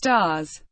stars.